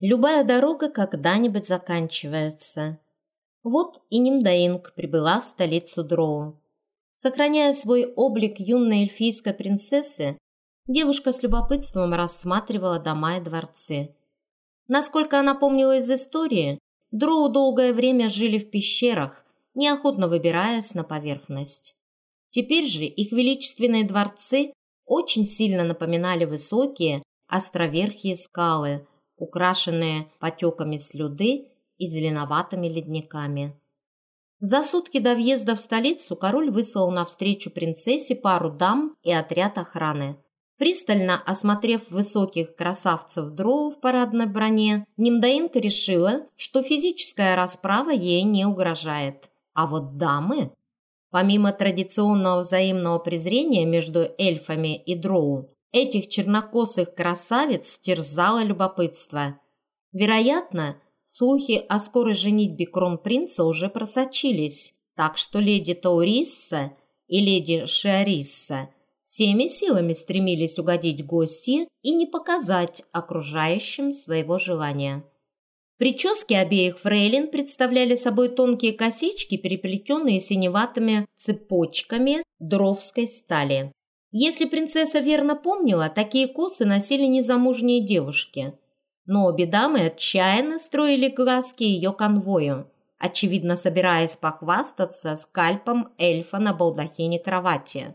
Любая дорога когда-нибудь заканчивается. Вот и Нимдаинг прибыла в столицу Дроу. Сохраняя свой облик юной эльфийской принцессы, девушка с любопытством рассматривала дома и дворцы. Насколько она помнила из истории, Дроу долгое время жили в пещерах, неохотно выбираясь на поверхность. Теперь же их величественные дворцы очень сильно напоминали высокие, островерхие скалы, украшенные потеками слюды и зеленоватыми ледниками. За сутки до въезда в столицу король выслал навстречу принцессе пару дам и отряд охраны. Пристально осмотрев высоких красавцев дроу в парадной броне, Нимдаинка решила, что физическая расправа ей не угрожает. А вот дамы Помимо традиционного взаимного презрения между эльфами и дроу, этих чернокосых красавиц терзало любопытство. Вероятно, слухи о скорой женитьбе кронпринца уже просочились, так что леди Таурисса и леди Шиарисса всеми силами стремились угодить гостье и не показать окружающим своего желания. Прически обеих фрейлин представляли собой тонкие косички, переплетенные синеватыми цепочками дровской стали. Если принцесса верно помнила, такие косы носили незамужние девушки. Но обе дамы отчаянно строили глазки ее конвою, очевидно собираясь похвастаться скальпом эльфа на балдахине кровати.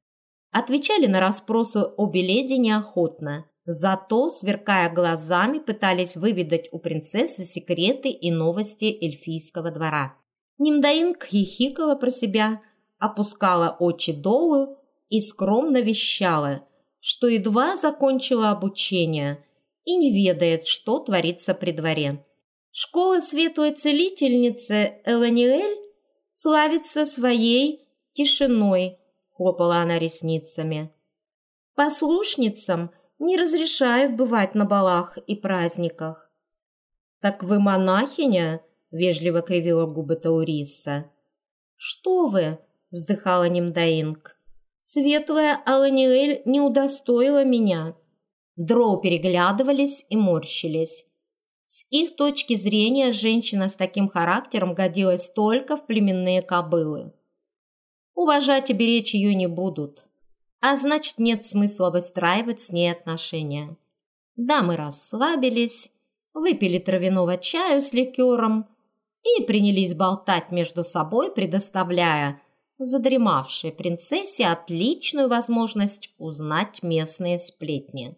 Отвечали на расспросы обе леди неохотно – Зато, сверкая глазами, пытались выведать у принцессы секреты и новости эльфийского двора. Нимдаинг хихикала про себя, опускала очи долу и скромно вещала, что едва закончила обучение и не ведает, что творится при дворе. Школа светлой целительницы Эланиэль славится своей тишиной, хлопала она ресницами. Послушницам – не разрешают бывать на балах и праздниках. «Так вы монахиня?» – вежливо кривила губы Таурисса. «Что вы?» – вздыхала Нимдаинг. «Светлая Аланиэль не удостоила меня». Дроу переглядывались и морщились. С их точки зрения женщина с таким характером годилась только в племенные кобылы. Уважать и беречь ее не будут а значит, нет смысла выстраивать с ней отношения. Да, мы расслабились, выпили травяного чаю с ликером и принялись болтать между собой, предоставляя задремавшей принцессе отличную возможность узнать местные сплетни.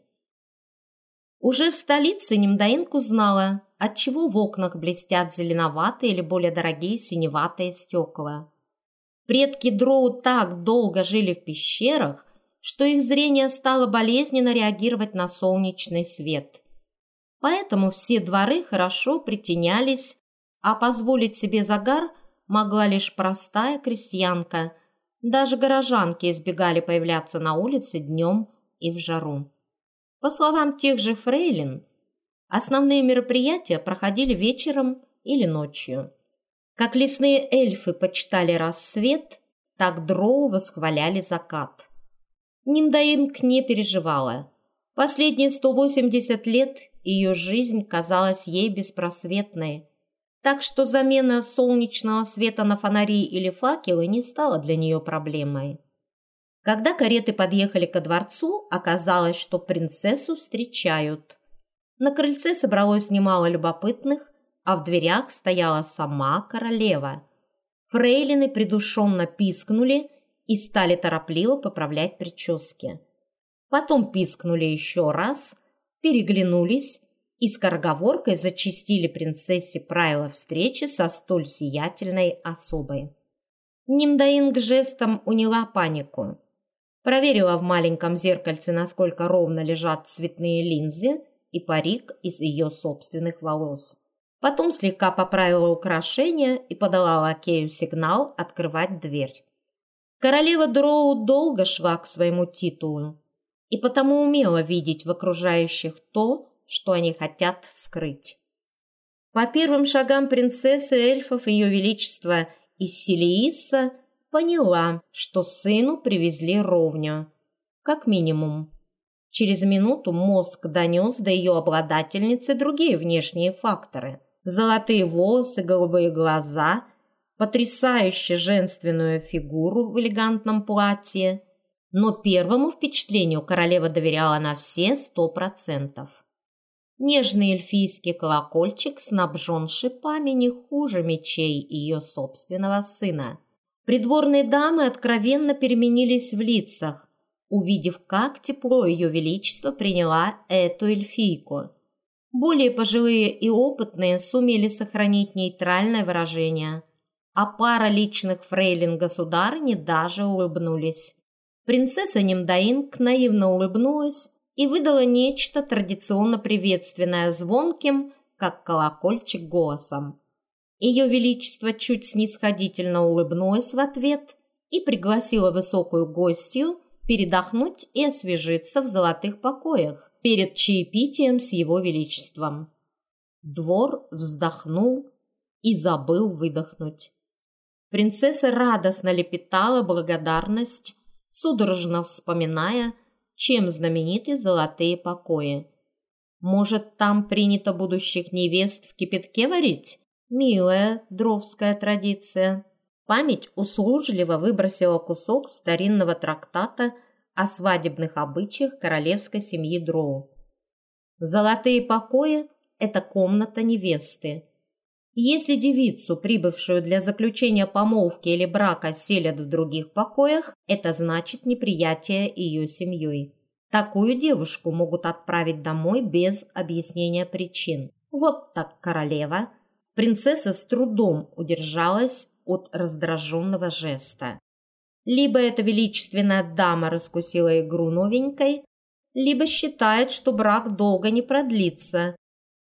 Уже в столице Нимдаинку знала, отчего в окнах блестят зеленоватые или более дорогие синеватые стекла. Предки Дроу так долго жили в пещерах, что их зрение стало болезненно реагировать на солнечный свет. Поэтому все дворы хорошо притенялись, а позволить себе загар могла лишь простая крестьянка. Даже горожанки избегали появляться на улице днем и в жару. По словам тех же фрейлин, основные мероприятия проходили вечером или ночью. Как лесные эльфы почитали рассвет, так дроу восхваляли закат – Нимдаинг не переживала. Последние 180 лет ее жизнь казалась ей беспросветной. Так что замена солнечного света на фонари или факелы не стала для нее проблемой. Когда кареты подъехали ко дворцу, оказалось, что принцессу встречают. На крыльце собралось немало любопытных, а в дверях стояла сама королева. Фрейлины придушенно пискнули и стали торопливо поправлять прически. Потом пискнули еще раз, переглянулись и скороговоркой зачистили принцессе правила встречи со столь сиятельной особой. Нимдаинг жестом уняла панику. Проверила в маленьком зеркальце, насколько ровно лежат цветные линзы и парик из ее собственных волос. Потом слегка поправила украшения и подала лакею сигнал открывать дверь. Королева Дроу долго шла к своему титулу и потому умела видеть в окружающих то, что они хотят скрыть. По первым шагам принцессы эльфов Ее Величества из Силииса поняла, что сыну привезли ровню, как минимум. Через минуту мозг донес до ее обладательницы другие внешние факторы. Золотые волосы, голубые глаза, потрясающе женственную фигуру в элегантном платье. Но первому впечатлению королева доверяла на все сто процентов. Нежный эльфийский колокольчик снабжен шипами не хуже мечей ее собственного сына. Придворные дамы откровенно переменились в лицах, увидев, как тепло ее величество приняла эту эльфийку. Более пожилые и опытные сумели сохранить нейтральное выражение, а пара личных фрейлин государыни даже улыбнулись. Принцесса Немдаинг наивно улыбнулась и выдала нечто традиционно приветственное звонким, как колокольчик, голосом. Ее Величество чуть снисходительно улыбнулось в ответ и пригласила высокую гостью передохнуть и освежиться в золотых покоях перед чаепитием с Его Величеством. Двор вздохнул и забыл выдохнуть. Принцесса радостно лепетала благодарность, судорожно вспоминая, чем знамениты золотые покои. Может, там принято будущих невест в кипятке варить? Милая дровская традиция. Память услужливо выбросила кусок старинного трактата о свадебных обычаях королевской семьи Дроу. Золотые покои – это комната невесты. Если девицу, прибывшую для заключения помолвки или брака, селят в других покоях, это значит неприятие ее семьей. Такую девушку могут отправить домой без объяснения причин. Вот так королева. Принцесса с трудом удержалась от раздраженного жеста. Либо эта величественная дама раскусила игру новенькой, либо считает, что брак долго не продлится,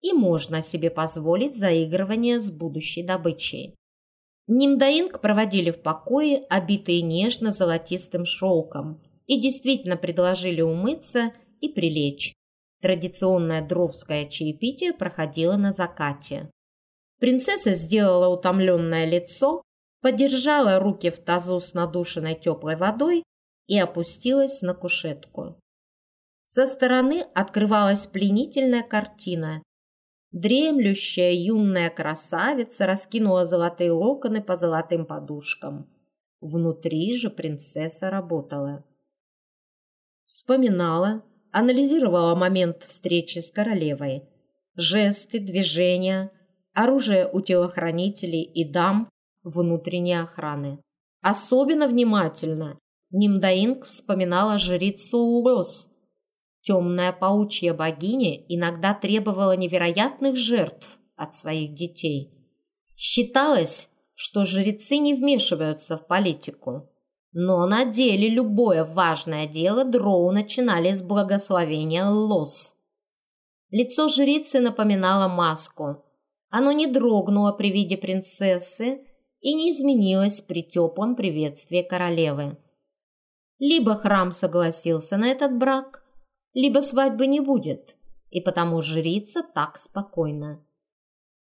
и можно себе позволить заигрывание с будущей добычей. Нимдаинг проводили в покое, обитые нежно-золотистым шелком, и действительно предложили умыться и прилечь. Традиционное дровское чаепитие проходило на закате. Принцесса сделала утомленное лицо, подержала руки в тазу с надушенной теплой водой и опустилась на кушетку. Со стороны открывалась пленительная картина. Дремлющая юная красавица раскинула золотые локоны по золотым подушкам. Внутри же принцесса работала. Вспоминала, анализировала момент встречи с королевой. Жесты, движения, оружие у телохранителей и дам внутренней охраны. Особенно внимательно Нимдаинг вспоминала жрицу Урос, Темная паучья богиня иногда требовала невероятных жертв от своих детей. Считалось, что жрецы не вмешиваются в политику. Но на деле любое важное дело дроу начинали с благословения лос. Лицо жрицы напоминало маску. Оно не дрогнуло при виде принцессы и не изменилось при теплом приветствии королевы. Либо храм согласился на этот брак, либо свадьбы не будет, и потому жрица так спокойна.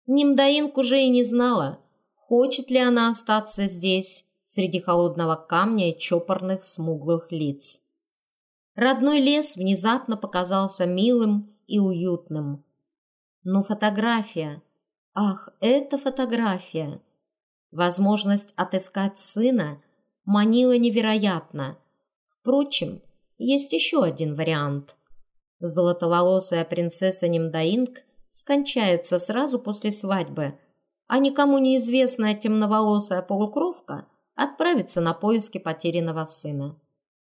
Нимдаинк уже и не знала, хочет ли она остаться здесь, среди холодного камня и чопорных смуглых лиц. Родной лес внезапно показался милым и уютным. Но фотография... Ах, эта фотография! Возможность отыскать сына манила невероятно. Впрочем, есть еще один вариант. Золотоволосая принцесса Нимдаинг скончается сразу после свадьбы, а никому неизвестная темноволосая полукровка отправится на поиски потерянного сына.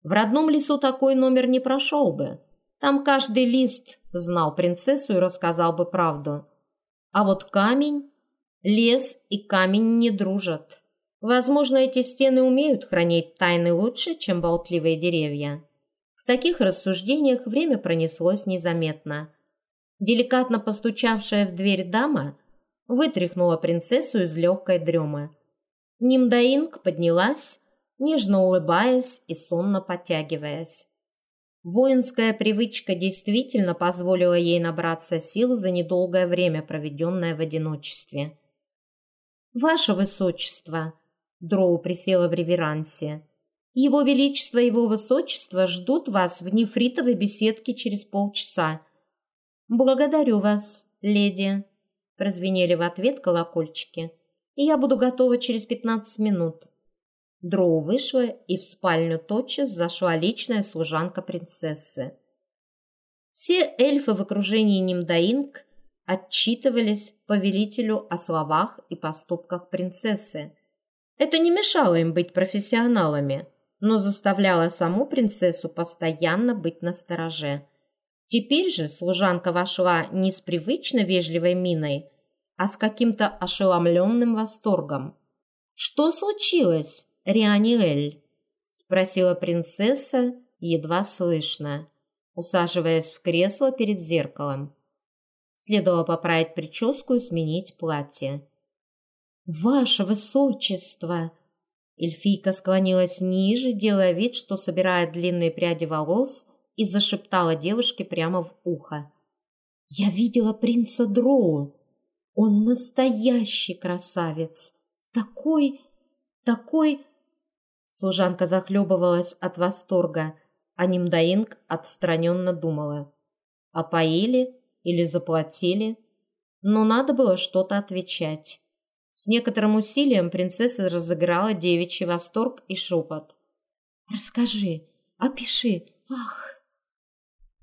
В родном лесу такой номер не прошел бы. Там каждый лист знал принцессу и рассказал бы правду. А вот камень, лес и камень не дружат. Возможно, эти стены умеют хранить тайны лучше, чем болтливые деревья. В таких рассуждениях время пронеслось незаметно. Деликатно постучавшая в дверь дама вытряхнула принцессу из легкой дремы. Нимдаинг поднялась, нежно улыбаясь и сонно потягиваясь. Воинская привычка действительно позволила ей набраться сил за недолгое время, проведенное в одиночестве. «Ваше Высочество!» Дроу присела в реверансе. Его Величество и Его Высочество ждут вас в нефритовой беседке через полчаса. Благодарю вас, леди, прозвенели в ответ колокольчики. И я буду готова через пятнадцать минут. Дроу вышла, и в спальню тотчас зашла личная служанка принцессы. Все эльфы в окружении Нимдаинг отчитывались повелителю о словах и поступках принцессы. Это не мешало им быть профессионалами, но заставляло саму принцессу постоянно быть настороже. Теперь же служанка вошла не с привычно вежливой миной, а с каким-то ошеломленным восторгом. «Что случилось, Рианиэль?» – спросила принцесса, едва слышно, усаживаясь в кресло перед зеркалом. Следовало поправить прическу и сменить платье. «Ваше высочество!» Эльфийка склонилась ниже, делая вид, что собирает длинные пряди волос, и зашептала девушке прямо в ухо. «Я видела принца Дроу. Он настоящий красавец. Такой, такой...» Служанка захлебывалась от восторга, а Нимдаинг отстраненно думала. «Опоили?» или заплатили, но надо было что-то отвечать. С некоторым усилием принцесса разыграла девичий восторг и шепот. «Расскажи, опиши, ах!»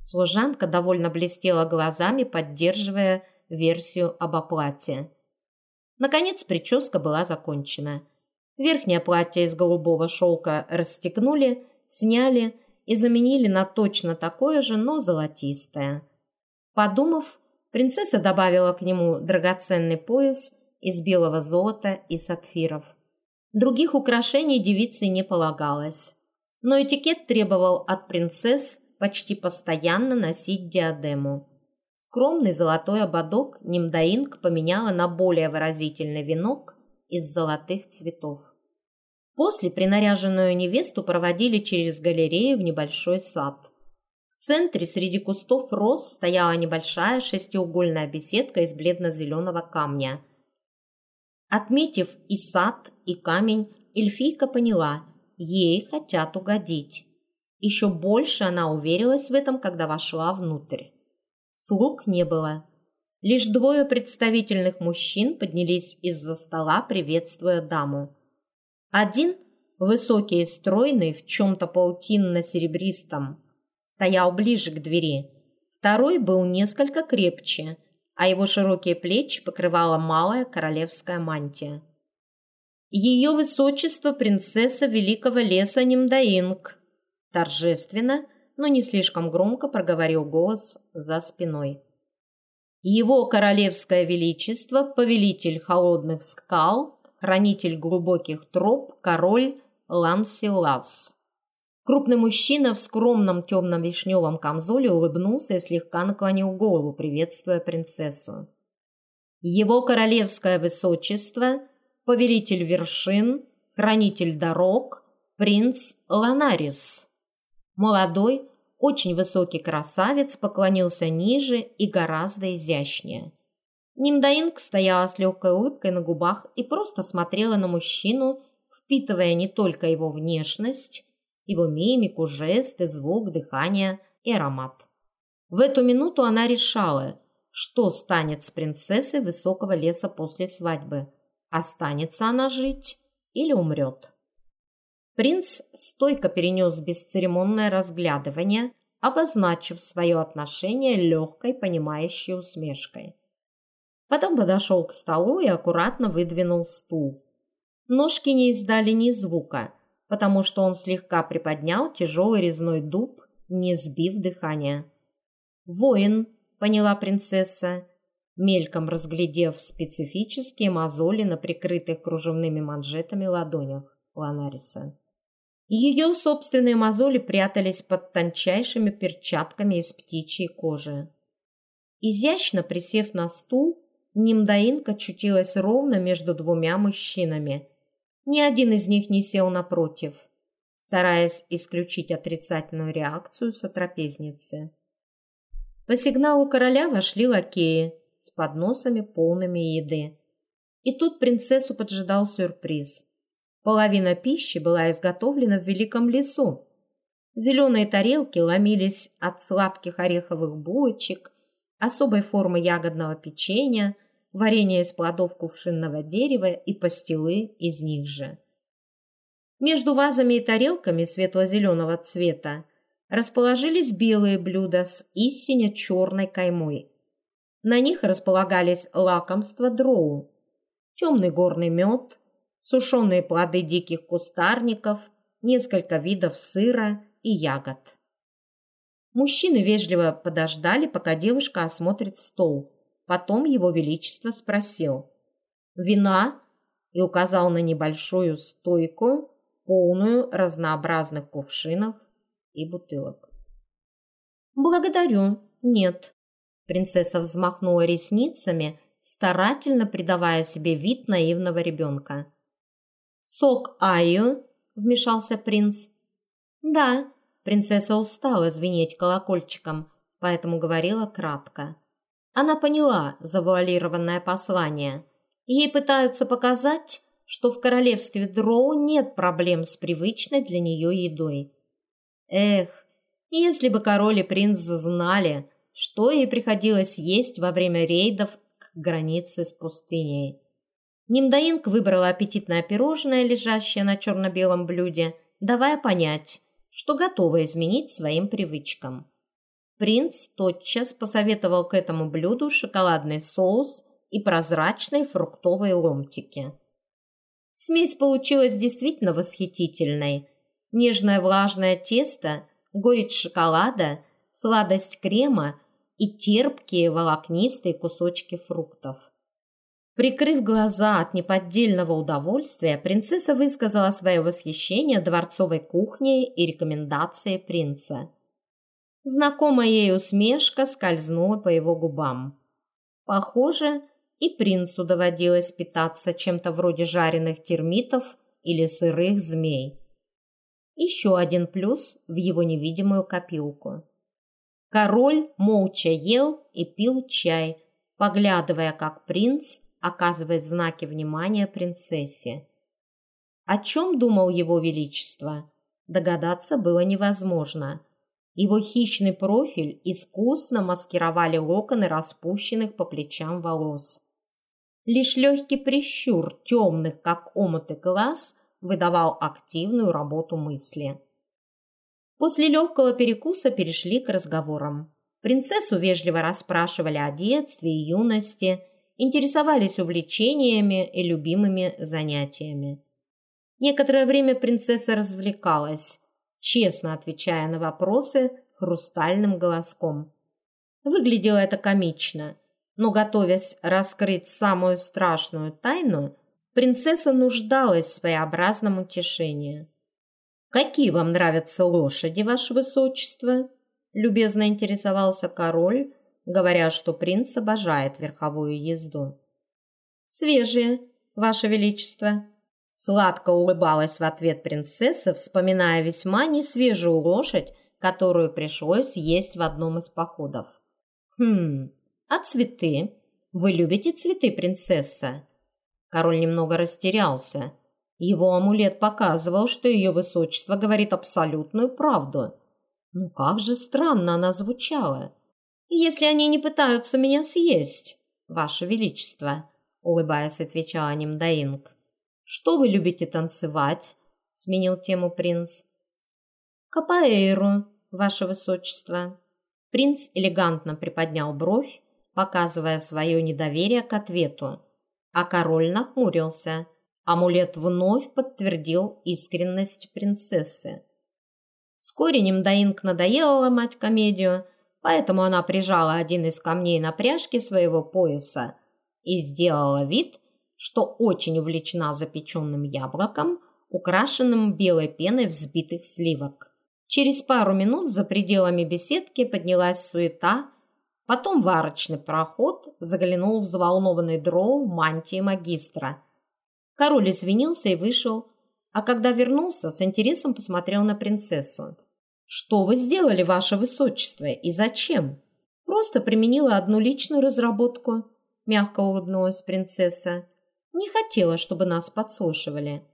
Служанка довольно блестела глазами, поддерживая версию об оплате. Наконец прическа была закончена. Верхнее платье из голубого шелка расстегнули, сняли и заменили на точно такое же, но золотистое. Подумав, принцесса добавила к нему драгоценный пояс из белого золота и сапфиров. Других украшений девице не полагалось. Но этикет требовал от принцесс почти постоянно носить диадему. Скромный золотой ободок Нимдаинг поменяла на более выразительный венок из золотых цветов. После принаряженную невесту проводили через галерею в небольшой сад – в центре среди кустов роз стояла небольшая шестиугольная беседка из бледно-зеленого камня. Отметив и сад, и камень, эльфийка поняла, ей хотят угодить. Еще больше она уверилась в этом, когда вошла внутрь. Слуг не было. Лишь двое представительных мужчин поднялись из-за стола, приветствуя даму. Один, высокий и стройный, в чем-то паутинно-серебристом, стоял ближе к двери. Второй был несколько крепче, а его широкие плечи покрывала малая королевская мантия. «Ее высочество принцесса Великого леса Нимдаинг», торжественно, но не слишком громко проговорил голос за спиной. «Его королевское величество, повелитель холодных скал, хранитель глубоких троп, король Лансилас». Крупный мужчина в скромном темном вишневом камзоле улыбнулся и слегка наклонил голову, приветствуя принцессу. Его королевское высочество, повелитель вершин, хранитель дорог, принц Ланарис. Молодой, очень высокий красавец поклонился ниже и гораздо изящнее. Нимдаинг стояла с легкой улыбкой на губах и просто смотрела на мужчину, впитывая не только его внешность, его мимику, жесты, звук, дыхание и аромат. В эту минуту она решала, что станет с принцессой высокого леса после свадьбы. Останется она жить или умрет. Принц стойко перенес бесцеремонное разглядывание, обозначив свое отношение легкой, понимающей усмешкой. Потом подошел к столу и аккуратно выдвинул стул. Ножки не издали ни звука, потому что он слегка приподнял тяжелый резной дуб, не сбив дыхания. «Воин», — поняла принцесса, мельком разглядев специфические мозоли на прикрытых кружевными манжетами ладонях Ланариса. Ее собственные мозоли прятались под тончайшими перчатками из птичьей кожи. Изящно присев на стул, Нимдаинка чутилась ровно между двумя мужчинами, ни один из них не сел напротив, стараясь исключить отрицательную реакцию сотрапезницы. По сигналу короля вошли лакеи с подносами, полными еды. И тут принцессу поджидал сюрприз. Половина пищи была изготовлена в великом лесу. Зеленые тарелки ломились от сладких ореховых булочек, особой формы ягодного печенья, варенья из плодов кувшинного дерева и пастилы из них же. Между вазами и тарелками светло-зеленого цвета расположились белые блюда с истинно черной каймой. На них располагались лакомства дроу, темный горный мед, сушеные плоды диких кустарников, несколько видов сыра и ягод. Мужчины вежливо подождали, пока девушка осмотрит стол. Потом его величество спросил. «Вина?» и указал на небольшую стойку, полную разнообразных кувшинов и бутылок. «Благодарю, нет». Принцесса взмахнула ресницами, старательно придавая себе вид наивного ребенка. «Сок Айо?» – вмешался принц. «Да». Принцесса устала звенеть колокольчиком, поэтому говорила кратко. Она поняла завуалированное послание. Ей пытаются показать, что в королевстве Дроу нет проблем с привычной для нее едой. Эх, если бы король и принц знали, что ей приходилось есть во время рейдов к границе с пустыней. Нимдаинг выбрала аппетитное пирожное, лежащее на черно-белом блюде, давая понять, что готова изменить своим привычкам. Принц тотчас посоветовал к этому блюду шоколадный соус и прозрачные фруктовые ломтики. Смесь получилась действительно восхитительной. Нежное влажное тесто, горечь шоколада, сладость крема и терпкие волокнистые кусочки фруктов. Прикрыв глаза от неподдельного удовольствия, принцесса высказала свое восхищение дворцовой кухней и рекомендации принца. Знакомая ей усмешка скользнула по его губам. Похоже, и принцу доводилось питаться чем-то вроде жареных термитов или сырых змей. Еще один плюс в его невидимую копилку. Король молча ел и пил чай, поглядывая, как принц оказывает знаки внимания принцессе. О чем думал его величество, догадаться было невозможно. Его хищный профиль искусно маскировали локоны распущенных по плечам волос. Лишь легкий прищур темных, как омуты глаз, выдавал активную работу мысли. После легкого перекуса перешли к разговорам. Принцессу вежливо расспрашивали о детстве и юности – интересовались увлечениями и любимыми занятиями. Некоторое время принцесса развлекалась, честно отвечая на вопросы хрустальным голоском. Выглядело это комично, но, готовясь раскрыть самую страшную тайну, принцесса нуждалась в своеобразном утешении. «Какие вам нравятся лошади, ваше высочество?» – любезно интересовался король, говоря, что принц обожает верховую езду. «Свежие, Ваше Величество!» Сладко улыбалась в ответ принцесса, вспоминая весьма несвежую лошадь, которую пришлось есть в одном из походов. «Хм, а цветы? Вы любите цветы, принцесса?» Король немного растерялся. Его амулет показывал, что ее высочество говорит абсолютную правду. Ну как же странно она звучала если они не пытаются меня съесть, Ваше Величество», — улыбаясь, отвечала Нимдаинг. «Что вы любите танцевать?» — сменил тему принц. «Капоэйру, Ваше Высочество». Принц элегантно приподнял бровь, показывая свое недоверие к ответу, а король нахмурился. Амулет вновь подтвердил искренность принцессы. Вскоре Нимдаинг надоело ломать комедию — поэтому она прижала один из камней на пряжке своего пояса и сделала вид, что очень увлечена запеченным яблоком, украшенным белой пеной взбитых сливок. Через пару минут за пределами беседки поднялась суета, потом в арочный проход заглянул взволнованный дроу в мантии магистра. Король извинился и вышел, а когда вернулся, с интересом посмотрел на принцессу. «Что вы сделали, ваше высочество, и зачем?» «Просто применила одну личную разработку», – мягко улыбнулась принцесса. «Не хотела, чтобы нас подслушивали».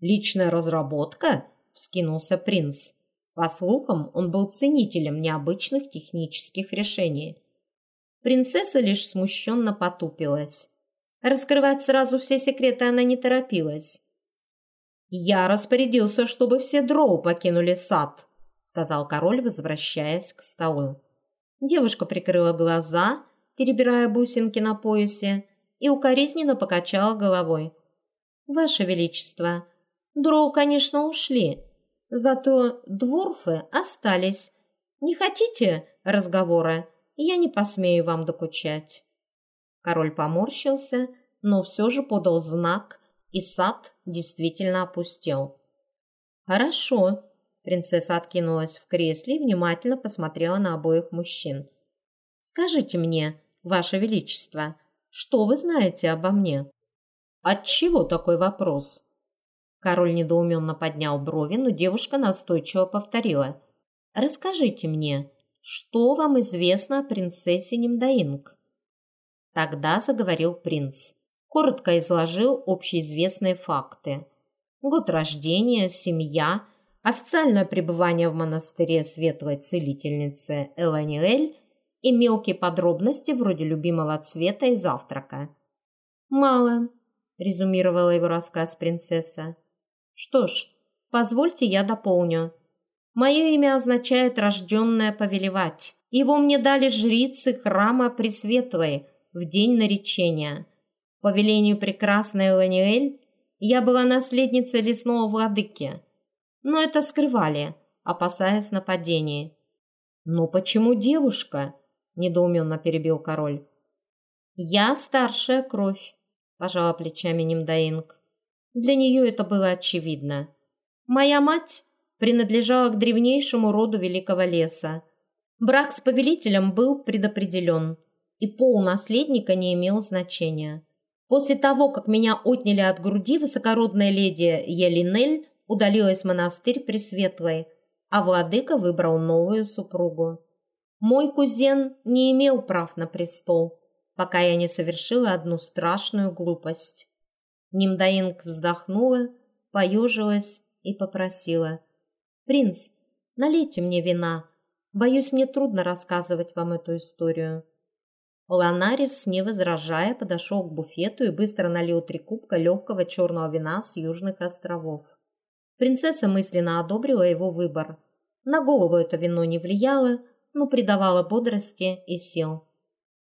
«Личная разработка?» – вскинулся принц. По слухам, он был ценителем необычных технических решений. Принцесса лишь смущенно потупилась. Раскрывать сразу все секреты она не торопилась. «Я распорядился, чтобы все дроу покинули сад», – сказал король, возвращаясь к столу. Девушка прикрыла глаза, перебирая бусинки на поясе, и укоризненно покачала головой. «Ваше Величество, дроу, конечно, ушли, зато дворфы остались. Не хотите разговора? Я не посмею вам докучать». Король поморщился, но все же подал знак, и сад действительно опустел. «Хорошо», Принцесса откинулась в кресле и внимательно посмотрела на обоих мужчин. «Скажите мне, Ваше Величество, что вы знаете обо мне?» «Отчего такой вопрос?» Король недоуменно поднял брови, но девушка настойчиво повторила. «Расскажите мне, что вам известно о принцессе Нимдаинг?» Тогда заговорил принц. Коротко изложил общеизвестные факты. Год рождения, семья – официальное пребывание в монастыре светлой целительницы Эланиэль и мелкие подробности вроде любимого цвета и завтрака. «Мало», – резюмировала его рассказ принцесса. «Что ж, позвольте я дополню. Мое имя означает «рожденное повелевать». Его мне дали жрицы храма Пресветлой в день наречения. По велению прекрасной Эланиэль я была наследницей лесного владыки – но это скрывали, опасаясь нападения. «Но почему девушка?» – недоуменно перебил король. «Я старшая кровь», – пожала плечами Нимдаинг. Для нее это было очевидно. «Моя мать принадлежала к древнейшему роду Великого Леса. Брак с повелителем был предопределен, и пол наследника не имел значения. После того, как меня отняли от груди, высокородная леди Елинель удалилась в монастырь Пресветлой, а владыка выбрал новую супругу. Мой кузен не имел прав на престол, пока я не совершила одну страшную глупость. Нимдаинг вздохнула, поежилась и попросила. «Принц, налейте мне вина. Боюсь, мне трудно рассказывать вам эту историю». Ланарис, не возражая, подошел к буфету и быстро налил три кубка легкого черного вина с Южных островов. Принцесса мысленно одобрила его выбор. На голову это вино не влияло, но придавало бодрости и сил.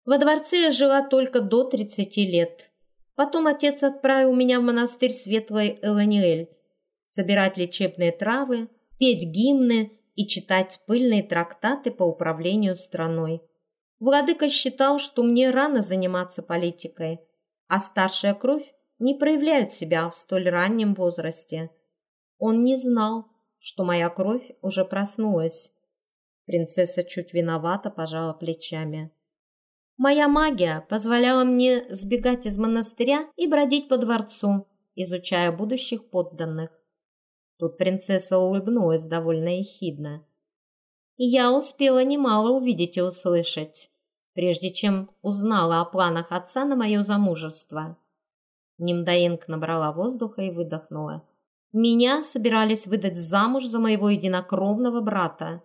Во дворце я жила только до 30 лет. Потом отец отправил меня в монастырь Светлой Эланиэль собирать лечебные травы, петь гимны и читать пыльные трактаты по управлению страной. Владыка считал, что мне рано заниматься политикой, а старшая кровь не проявляет себя в столь раннем возрасте – он не знал, что моя кровь уже проснулась. Принцесса чуть виновата пожала плечами. Моя магия позволяла мне сбегать из монастыря и бродить по дворцу, изучая будущих подданных. Тут принцесса улыбнулась довольно ехидно. Я успела немало увидеть и услышать, прежде чем узнала о планах отца на мое замужество. Нимдаинг набрала воздуха и выдохнула. Меня собирались выдать замуж за моего единокровного брата.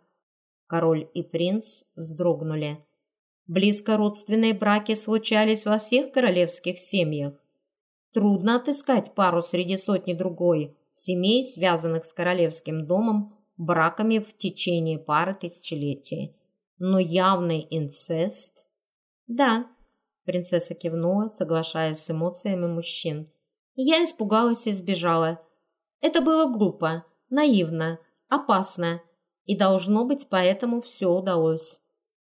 Король и принц вздрогнули. Близко родственные браки случались во всех королевских семьях. Трудно отыскать пару среди сотни другой семей, связанных с королевским домом, браками в течение пары тысячелетий. Но явный инцест... Да, принцесса кивнула, соглашаясь с эмоциями мужчин. Я испугалась и сбежала. Это было глупо, наивно, опасно, и, должно быть, поэтому все удалось.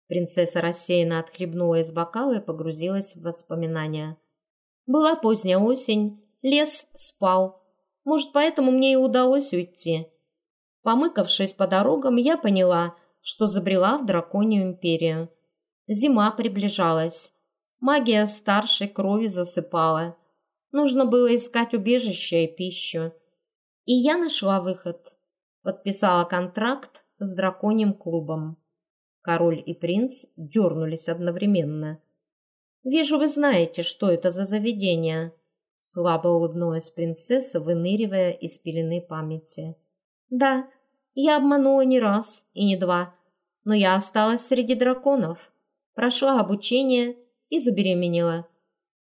Принцесса рассеянно отхлебнула из бокала и погрузилась в воспоминания. Была поздняя осень, лес спал. Может, поэтому мне и удалось уйти. Помыкавшись по дорогам, я поняла, что забрела в драконью империю. Зима приближалась. Магия старшей крови засыпала. Нужно было искать убежище и пищу. И я нашла выход. Подписала контракт с драконьим клубом. Король и принц дернулись одновременно. «Вижу, вы знаете, что это за заведение». Слабо улыбнулась принцесса, выныривая из пелены памяти. «Да, я обманула не раз и не два, но я осталась среди драконов, прошла обучение и забеременела.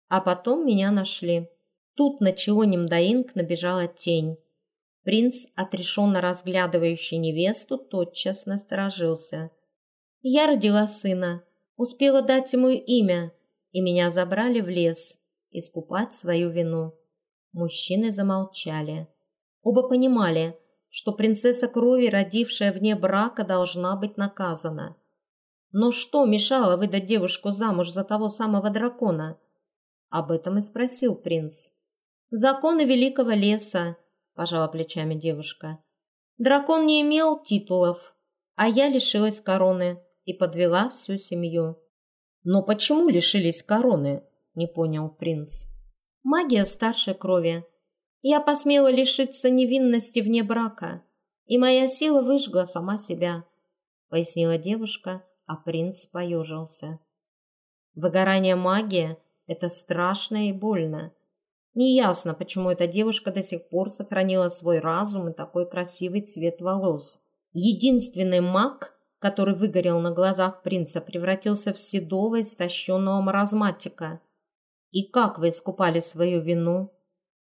А потом меня нашли. Тут на Чионим-Даинг набежала тень. Принц, отрешенно разглядывающий невесту, тотчас насторожился. Я родила сына, успела дать ему имя, и меня забрали в лес искупать свою вину. Мужчины замолчали. Оба понимали, что принцесса крови, родившая вне брака, должна быть наказана. Но что мешало выдать девушку замуж за того самого дракона? Об этом и спросил принц. «Законы великого леса», – пожала плечами девушка. «Дракон не имел титулов, а я лишилась короны и подвела всю семью». «Но почему лишились короны?» не понял принц. Магия старшей крови. Я посмела лишиться невинности вне брака, и моя сила выжгла сама себя, пояснила девушка, а принц поежился. Выгорание магии – это страшно и больно. Неясно, почему эта девушка до сих пор сохранила свой разум и такой красивый цвет волос. Единственный маг, который выгорел на глазах принца, превратился в седого истощенного маразматика. «И как вы искупали свою вину?»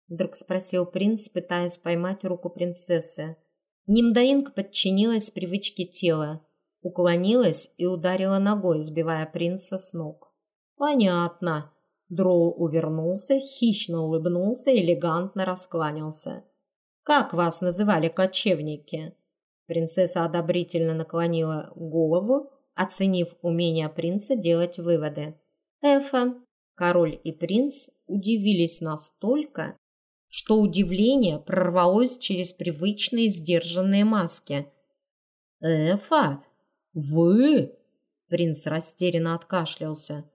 Вдруг спросил принц, пытаясь поймать руку принцессы. Нимдаинг подчинилась привычке тела, уклонилась и ударила ногой, сбивая принца с ног. «Понятно». Дроу увернулся, хищно улыбнулся элегантно раскланялся. «Как вас называли кочевники?» Принцесса одобрительно наклонила голову, оценив умение принца делать выводы. «Эфа», Король и принц удивились настолько, что удивление прорвалось через привычные сдержанные маски. «Эфа, вы?» Принц растерянно откашлялся.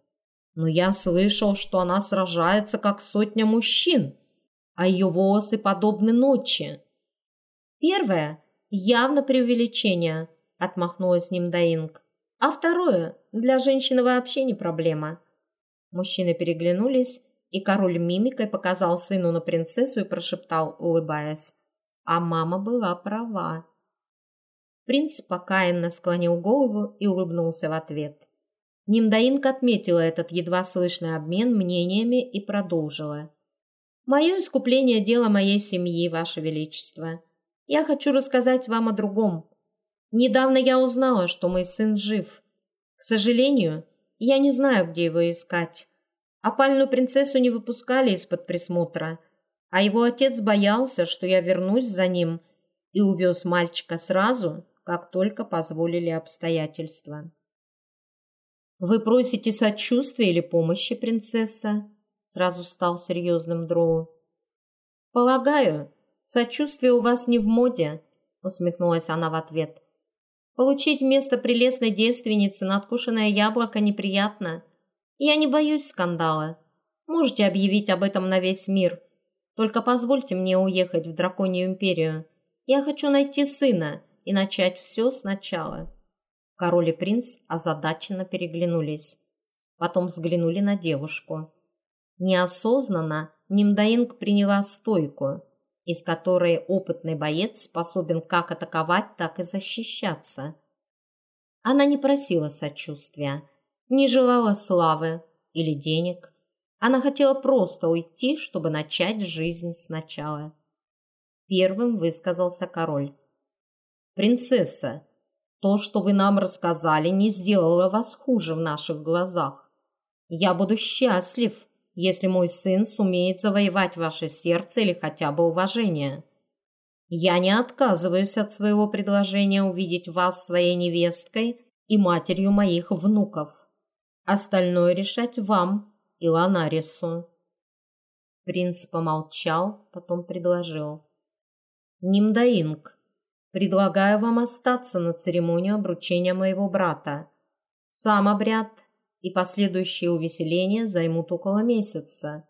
«Но я слышал, что она сражается, как сотня мужчин, а ее волосы подобны ночи». «Первое – явно преувеличение», – отмахнулась ним Даинг. «А второе – для женщины вообще не проблема». Мужчины переглянулись, и король мимикой показал сыну на принцессу и прошептал, улыбаясь. А мама была права. Принц покаянно склонил голову и улыбнулся в ответ. Нимдаинка отметила этот едва слышный обмен мнениями и продолжила. «Мое искупление – дело моей семьи, Ваше Величество. Я хочу рассказать вам о другом. Недавно я узнала, что мой сын жив. К сожалению, я не знаю, где его искать. Опальную принцессу не выпускали из-под присмотра, а его отец боялся, что я вернусь за ним и увез мальчика сразу, как только позволили обстоятельства. «Вы просите сочувствия или помощи, принцесса?» Сразу стал серьезным Дроу. «Полагаю, сочувствие у вас не в моде», усмехнулась она в ответ. Получить вместо прелестной девственницы надкушенное яблоко неприятно. Я не боюсь скандала. Можете объявить об этом на весь мир. Только позвольте мне уехать в Драконью Империю. Я хочу найти сына и начать все сначала». Король и принц озадаченно переглянулись. Потом взглянули на девушку. Неосознанно Нимдаинг приняла стойку, из которой опытный боец способен как атаковать, так и защищаться. Она не просила сочувствия, не желала славы или денег. Она хотела просто уйти, чтобы начать жизнь сначала. Первым высказался король. «Принцесса, то, что вы нам рассказали, не сделало вас хуже в наших глазах. Я буду счастлив, если мой сын сумеет завоевать ваше сердце или хотя бы уважение. Я не отказываюсь от своего предложения увидеть вас своей невесткой и матерью моих внуков. Остальное решать вам и Ланарису». Принц помолчал, потом предложил. «Нимдаинг, предлагаю вам остаться на церемонию обручения моего брата. Сам обряд и последующие увеселения займут около месяца.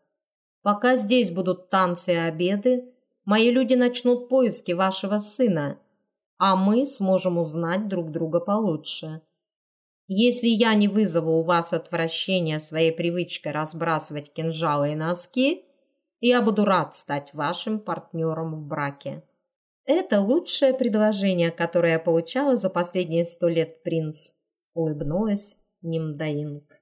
Пока здесь будут танцы и обеды, мои люди начнут поиски вашего сына, а мы сможем узнать друг друга получше. Если я не вызову у вас отвращения своей привычкой разбрасывать кинжалы и носки, Я буду рад стать вашим партнером в браке. Это лучшее предложение, которое я получала за последние сто лет, принц, улыбнулась Нимдаинг.